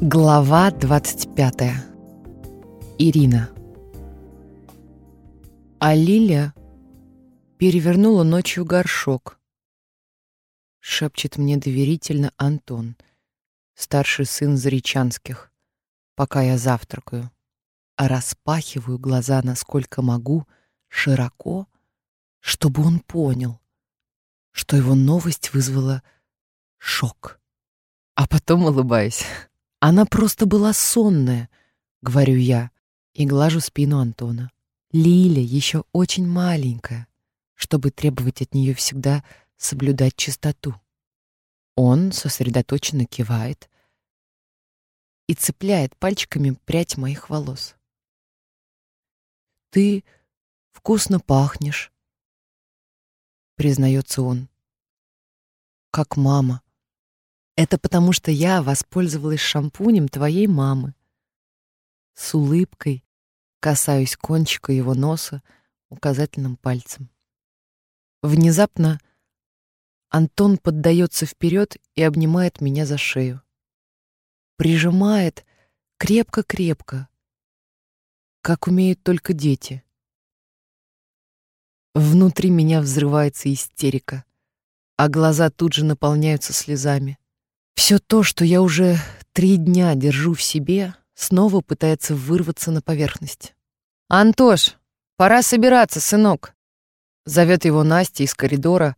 Глава 25. Ирина. А Лиля перевернула ночью горшок. Шепчет мне доверительно Антон, старший сын Заречанских, пока я завтракаю. А распахиваю глаза, насколько могу, широко, чтобы он понял, что его новость вызвала шок. А потом улыбаюсь. Она просто была сонная, говорю я, и глажу спину Антона. Лиля еще очень маленькая, чтобы требовать от нее всегда соблюдать чистоту. Он сосредоточенно кивает и цепляет пальчиками прядь моих волос. «Ты вкусно пахнешь», — признается он. «Как мама». Это потому, что я воспользовалась шампунем твоей мамы. С улыбкой касаюсь кончика его носа указательным пальцем. Внезапно Антон поддается вперед и обнимает меня за шею. Прижимает крепко-крепко, как умеют только дети. Внутри меня взрывается истерика, а глаза тут же наполняются слезами. Все то, что я уже три дня держу в себе, снова пытается вырваться на поверхность. «Антош, пора собираться, сынок!» Зовет его Настя из коридора,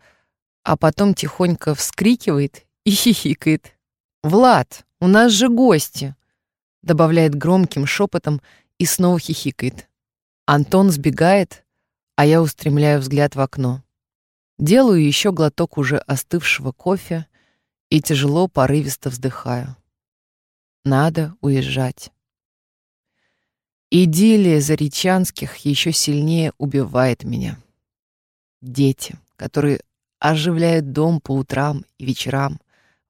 а потом тихонько вскрикивает и хихикает. «Влад, у нас же гости!» Добавляет громким шепотом и снова хихикает. Антон сбегает, а я устремляю взгляд в окно. Делаю еще глоток уже остывшего кофе и тяжело, порывисто вздыхаю. Надо уезжать. Идиллия Заречанских еще сильнее убивает меня. Дети, которые оживляют дом по утрам и вечерам.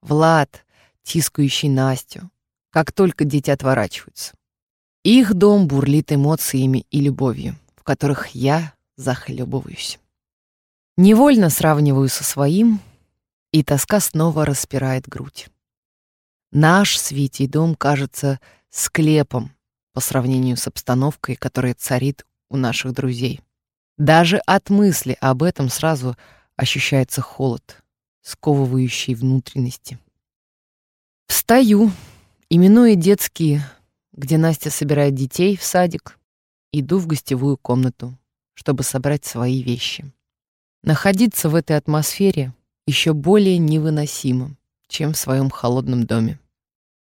Влад, тискающий Настю. Как только дети отворачиваются. Их дом бурлит эмоциями и любовью, в которых я захлебываюсь. Невольно сравниваю со своим, и тоска снова распирает грудь. Наш с Витей дом кажется склепом по сравнению с обстановкой, которая царит у наших друзей. Даже от мысли об этом сразу ощущается холод, сковывающий внутренности. Встаю, именуя детские, где Настя собирает детей в садик, иду в гостевую комнату, чтобы собрать свои вещи. Находиться в этой атмосфере еще более невыносимым, чем в своем холодном доме.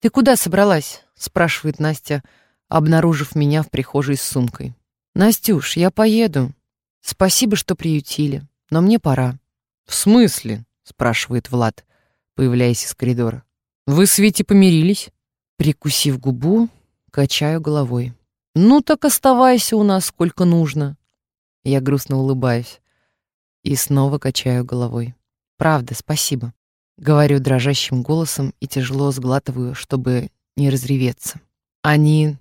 «Ты куда собралась?» — спрашивает Настя, обнаружив меня в прихожей с сумкой. «Настюш, я поеду. Спасибо, что приютили, но мне пора». «В смысле?» — спрашивает Влад, появляясь из коридора. «Вы с Витей помирились?» Прикусив губу, качаю головой. «Ну так оставайся у нас сколько нужно». Я грустно улыбаюсь и снова качаю головой. Правда, спасибо. Говорю дрожащим голосом и тяжело сглатываю, чтобы не разреветься. Они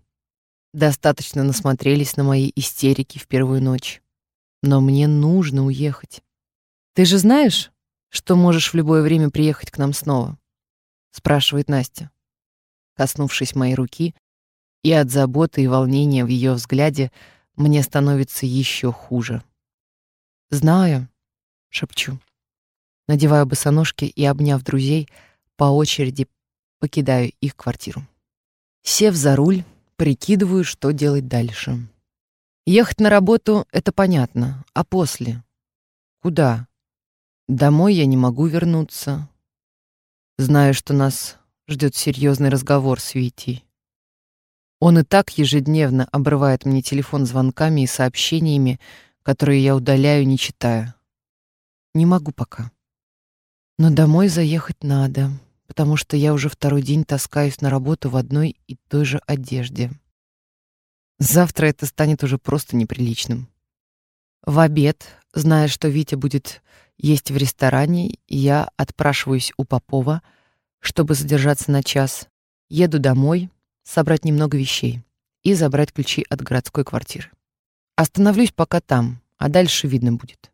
достаточно насмотрелись на мои истерики в первую ночь. Но мне нужно уехать. Ты же знаешь, что можешь в любое время приехать к нам снова? спрашивает Настя, коснувшись моей руки, и от заботы и волнения в ее взгляде мне становится еще хуже. Знаю, шепчу. Надеваю босоножки и, обняв друзей, по очереди покидаю их квартиру. Сев за руль, прикидываю, что делать дальше. Ехать на работу — это понятно, а после? Куда? Домой я не могу вернуться. Знаю, что нас ждет серьезный разговор с Витей. Он и так ежедневно обрывает мне телефон звонками и сообщениями, которые я удаляю, не читая. Не могу пока. Но домой заехать надо, потому что я уже второй день таскаюсь на работу в одной и той же одежде. Завтра это станет уже просто неприличным. В обед, зная, что Витя будет есть в ресторане, я отпрашиваюсь у Попова, чтобы задержаться на час. Еду домой, собрать немного вещей и забрать ключи от городской квартиры. Остановлюсь пока там, а дальше видно будет.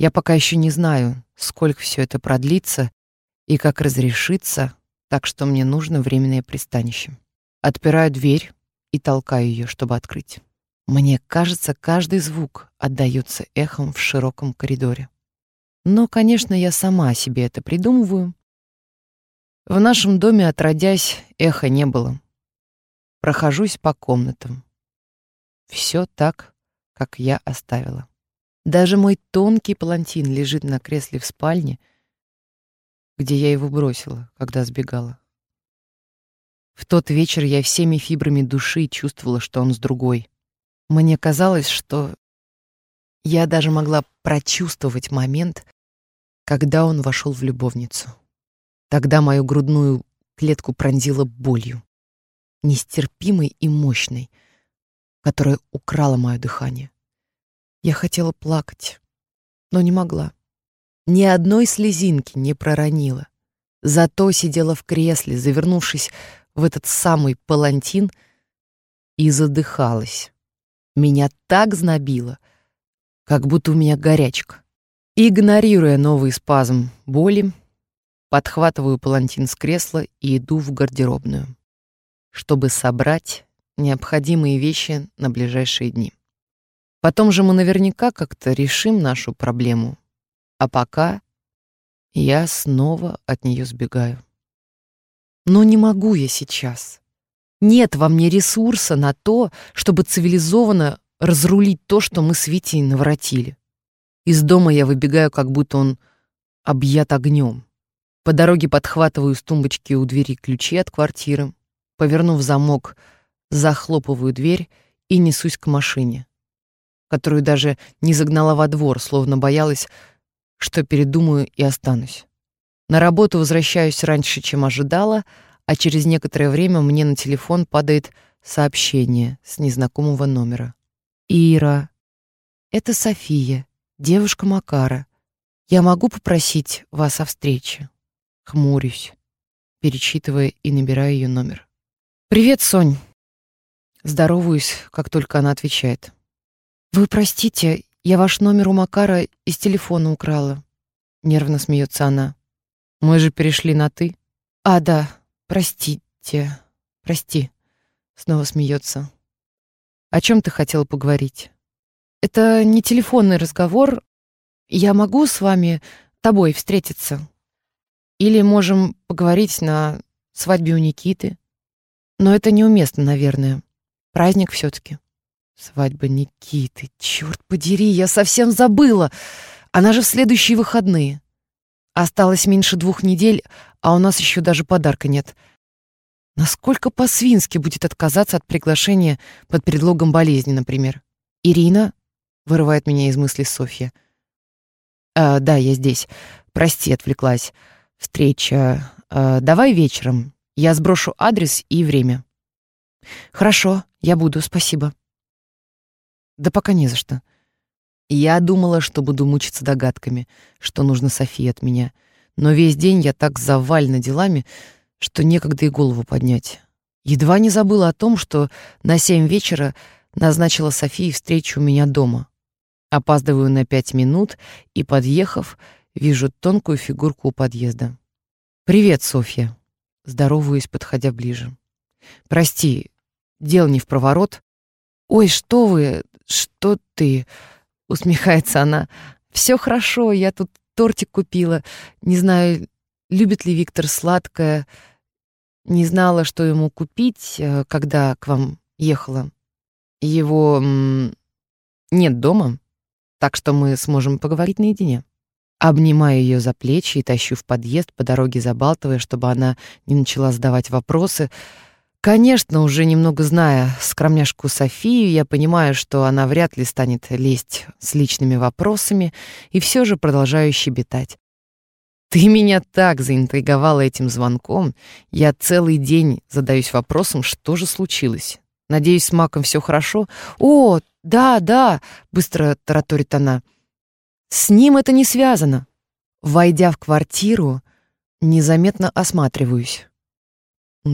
Я пока еще не знаю, сколько все это продлится и как разрешится, так что мне нужно временное пристанище. Отпираю дверь и толкаю ее, чтобы открыть. Мне кажется, каждый звук отдаётся эхом в широком коридоре. Но, конечно, я сама себе это придумываю. В нашем доме, отродясь, эха не было. Прохожусь по комнатам. Все так, как я оставила. Даже мой тонкий палантин лежит на кресле в спальне, где я его бросила, когда сбегала. В тот вечер я всеми фибрами души чувствовала, что он с другой. Мне казалось, что я даже могла прочувствовать момент, когда он вошел в любовницу. Тогда мою грудную клетку пронзила болью, нестерпимой и мощной, которая украла мое дыхание. Я хотела плакать, но не могла. Ни одной слезинки не проронила. Зато сидела в кресле, завернувшись в этот самый палантин, и задыхалась. Меня так знобило, как будто у меня горячка. Игнорируя новый спазм боли, подхватываю палантин с кресла и иду в гардеробную, чтобы собрать необходимые вещи на ближайшие дни. Потом же мы наверняка как-то решим нашу проблему. А пока я снова от нее сбегаю. Но не могу я сейчас. Нет во мне ресурса на то, чтобы цивилизованно разрулить то, что мы с Витей наворотили. Из дома я выбегаю, как будто он объят огнем. По дороге подхватываю с тумбочки у двери ключи от квартиры, повернув замок, захлопываю дверь и несусь к машине которую даже не загнала во двор, словно боялась, что передумаю и останусь. На работу возвращаюсь раньше, чем ожидала, а через некоторое время мне на телефон падает сообщение с незнакомого номера. «Ира, это София, девушка Макара. Я могу попросить вас о встрече?» Хмурюсь, перечитывая и набираю ее номер. «Привет, Сонь!» Здороваюсь, как только она отвечает. «Вы простите, я ваш номер у Макара из телефона украла», — нервно смеется она. «Мы же перешли на «ты». «А, да, простите, прости», — снова смеется. «О чем ты хотела поговорить?» «Это не телефонный разговор. Я могу с вами, тобой, встретиться? Или можем поговорить на свадьбе у Никиты? Но это неуместно, наверное. Праздник все таки Свадьба Никиты. Черт подери, я совсем забыла. Она же в следующие выходные. Осталось меньше двух недель, а у нас еще даже подарка нет. Насколько по-свински будет отказаться от приглашения под предлогом болезни, например? Ирина вырывает меня из мыслей Софья. А, да, я здесь. Прости, отвлеклась. Встреча. А, давай вечером. Я сброшу адрес и время. Хорошо, я буду, спасибо. Да пока не за что. Я думала, что буду мучиться догадками, что нужно Софии от меня. Но весь день я так завалена делами, что некогда и голову поднять. Едва не забыла о том, что на семь вечера назначила Софии встречу у меня дома. Опаздываю на пять минут и, подъехав, вижу тонкую фигурку у подъезда. «Привет, Софья!» Здороваюсь, подходя ближе. «Прости, дел не в проворот». «Ой, что вы, «Что ты?» — усмехается она. «Все хорошо, я тут тортик купила. Не знаю, любит ли Виктор сладкое. Не знала, что ему купить, э, когда к вам ехала. Его нет дома, так что мы сможем поговорить наедине». Обнимаю ее за плечи и тащу в подъезд, по дороге забалтывая, чтобы она не начала задавать вопросы, Конечно, уже немного зная скромняшку Софию, я понимаю, что она вряд ли станет лезть с личными вопросами, и все же продолжаю щебетать. Ты меня так заинтриговала этим звонком. Я целый день задаюсь вопросом, что же случилось. Надеюсь, с Маком все хорошо. О, да, да, быстро тараторит она. С ним это не связано. Войдя в квартиру, незаметно осматриваюсь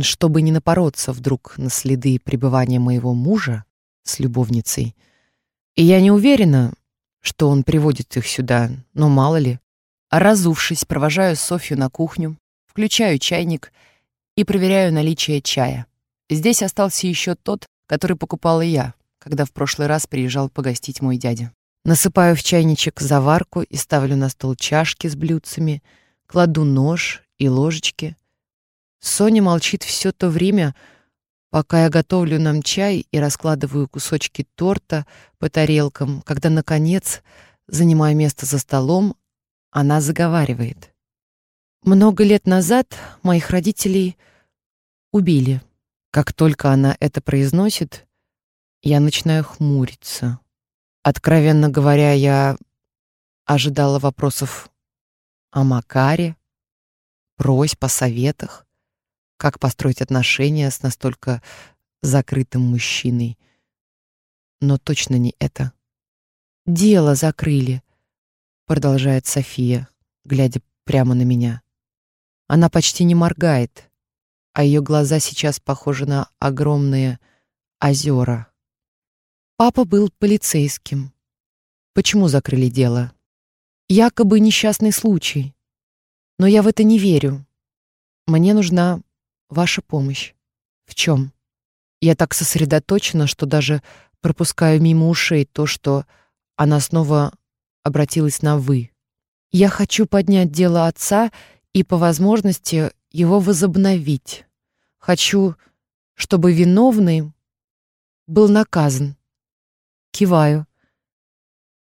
чтобы не напороться вдруг на следы пребывания моего мужа с любовницей. И я не уверена, что он приводит их сюда, но мало ли. Разувшись, провожаю Софью на кухню, включаю чайник и проверяю наличие чая. Здесь остался еще тот, который покупала я, когда в прошлый раз приезжал погостить мой дядя. Насыпаю в чайничек заварку и ставлю на стол чашки с блюдцами, кладу нож и ложечки. Соня молчит все то время, пока я готовлю нам чай и раскладываю кусочки торта по тарелкам, когда, наконец, занимая место за столом, она заговаривает. Много лет назад моих родителей убили. Как только она это произносит, я начинаю хмуриться. Откровенно говоря, я ожидала вопросов о Макаре, просьб о советах, как построить отношения с настолько закрытым мужчиной. Но точно не это. «Дело закрыли», — продолжает София, глядя прямо на меня. Она почти не моргает, а ее глаза сейчас похожи на огромные озера. Папа был полицейским. Почему закрыли дело? Якобы несчастный случай. Но я в это не верю. Мне нужна ваша помощь. В чем? Я так сосредоточена, что даже пропускаю мимо ушей то, что она снова обратилась на «вы». Я хочу поднять дело отца и, по возможности, его возобновить. Хочу, чтобы виновный был наказан. Киваю,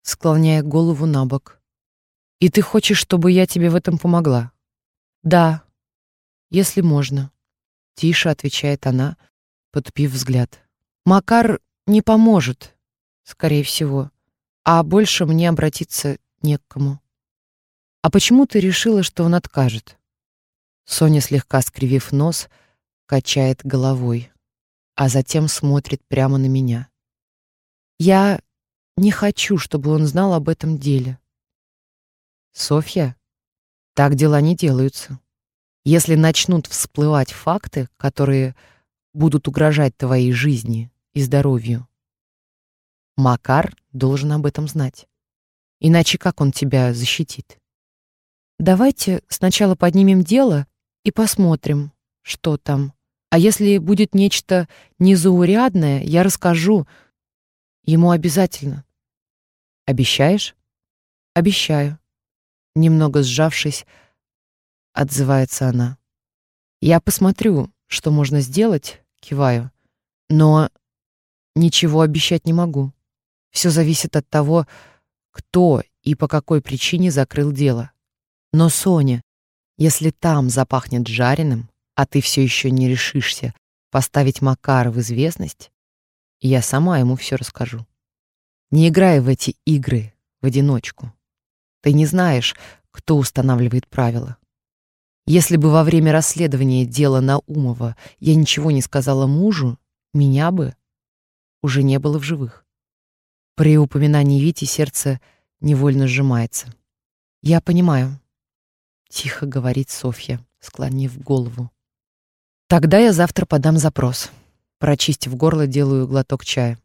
склоняя голову на бок. И ты хочешь, чтобы я тебе в этом помогла? Да, если можно. Тише отвечает она, подпив взгляд. Макар не поможет, скорее всего а больше мне обратиться не к кому. А почему ты решила, что он откажет? Соня, слегка скривив нос, качает головой, а затем смотрит прямо на меня. Я не хочу, чтобы он знал об этом деле. Софья, так дела не делаются. Если начнут всплывать факты, которые будут угрожать твоей жизни и здоровью, Макар должен об этом знать. Иначе как он тебя защитит? Давайте сначала поднимем дело и посмотрим, что там. А если будет нечто незаурядное, я расскажу ему обязательно. Обещаешь? Обещаю. Немного сжавшись, отзывается она. Я посмотрю, что можно сделать, киваю. Но ничего обещать не могу. Все зависит от того, кто и по какой причине закрыл дело. Но, Соня, если там запахнет жареным, а ты все еще не решишься поставить Макара в известность, я сама ему все расскажу. Не играй в эти игры в одиночку. Ты не знаешь, кто устанавливает правила. Если бы во время расследования дела Наумова я ничего не сказала мужу, меня бы уже не было в живых. При упоминании Вити сердце невольно сжимается. «Я понимаю», — тихо говорит Софья, склонив голову. «Тогда я завтра подам запрос». Прочистив горло, делаю глоток чая.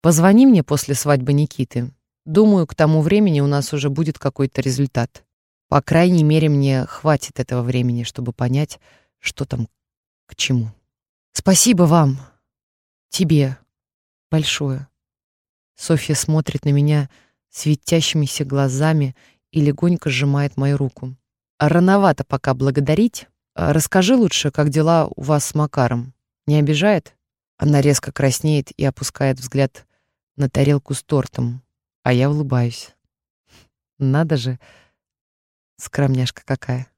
«Позвони мне после свадьбы Никиты. Думаю, к тому времени у нас уже будет какой-то результат. По крайней мере, мне хватит этого времени, чтобы понять, что там к чему. Спасибо вам, тебе, большое. Софья смотрит на меня светящимися глазами и легонько сжимает мою руку. «Рановато пока благодарить. Расскажи лучше, как дела у вас с Макаром. Не обижает?» Она резко краснеет и опускает взгляд на тарелку с тортом, а я улыбаюсь. «Надо же, скромняшка какая!»